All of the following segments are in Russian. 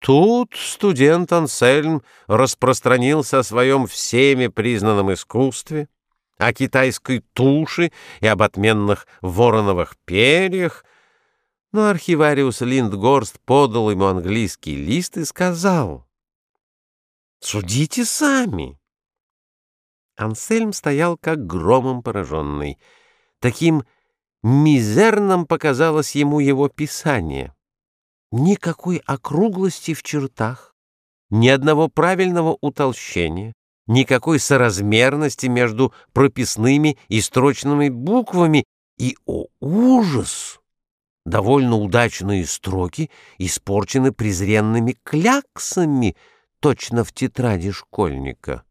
Тут студент Ансельм распространился о своем всеми признанном искусстве, о китайской туши и об отменных вороновых перьях, но архивариус Линдгорст подал ему английский лист и сказал «Судите сами». Ансельм стоял как громом пораженный. Таким мизерным показалось ему его писание. Никакой округлости в чертах, ни одного правильного утолщения, никакой соразмерности между прописными и строчными буквами, и, о ужас! Довольно удачные строки испорчены презренными кляксами, точно в тетради школьника.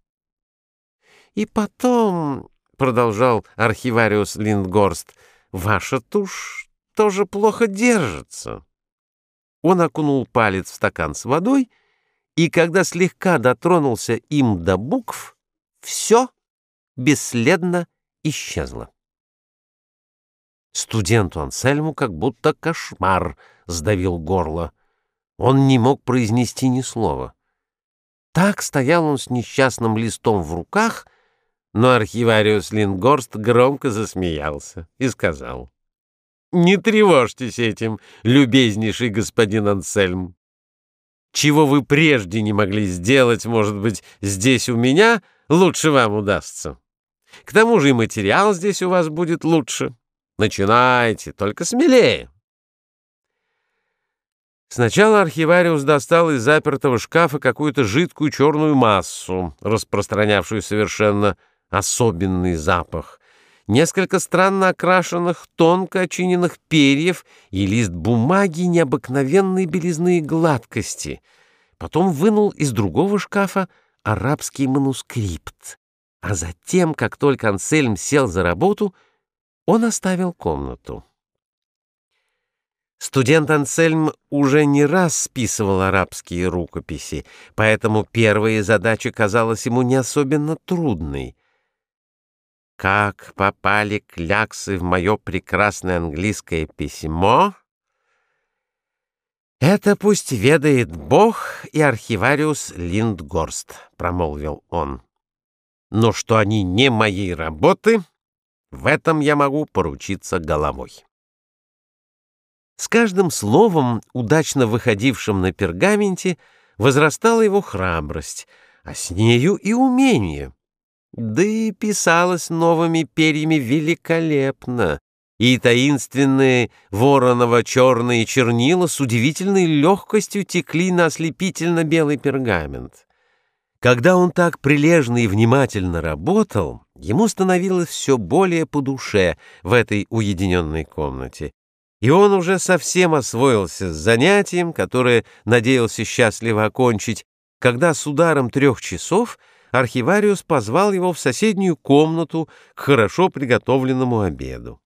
И потом, — продолжал архивариус Линдгорст, — ваша тушь тоже плохо держится. Он окунул палец в стакан с водой, и когда слегка дотронулся им до букв, все бесследно исчезло. Студенту Ансельму как будто кошмар сдавил горло. Он не мог произнести ни слова. Так стоял он с несчастным листом в руках, но архивариус Лингорст громко засмеялся и сказал — не тревожьтесь этим, любезнейший господин Ансельм. Чего вы прежде не могли сделать, может быть, здесь у меня, лучше вам удастся. К тому же и материал здесь у вас будет лучше. Начинайте, только смелее. Сначала архивариус достал из запертого шкафа какую-то жидкую черную массу, распространявшую совершенно особенный запах — несколько странно окрашенных, тонко очиненных перьев и лист бумаги необыкновенной белизны и гладкости. Потом вынул из другого шкафа арабский манускрипт. А затем, как только Ансельм сел за работу, он оставил комнату. Студент Ансельм уже не раз списывал арабские рукописи, поэтому первая задача казалась ему не особенно трудной — как попали кляксы в мое прекрасное английское письмо, «Это пусть ведает Бог и архивариус Линдгорст», — промолвил он. «Но что они не моей работы, в этом я могу поручиться головой». С каждым словом, удачно выходившим на пергаменте, возрастала его храбрость, а с нею и умение — да и писалось новыми перьями великолепно, и таинственные вороново-черные чернила с удивительной легкостью текли на ослепительно-белый пергамент. Когда он так прилежно и внимательно работал, ему становилось все более по душе в этой уединенной комнате, и он уже совсем освоился с занятием, которое надеялся счастливо окончить, когда с ударом трех часов — архивариус позвал его в соседнюю комнату к хорошо приготовленному обеду.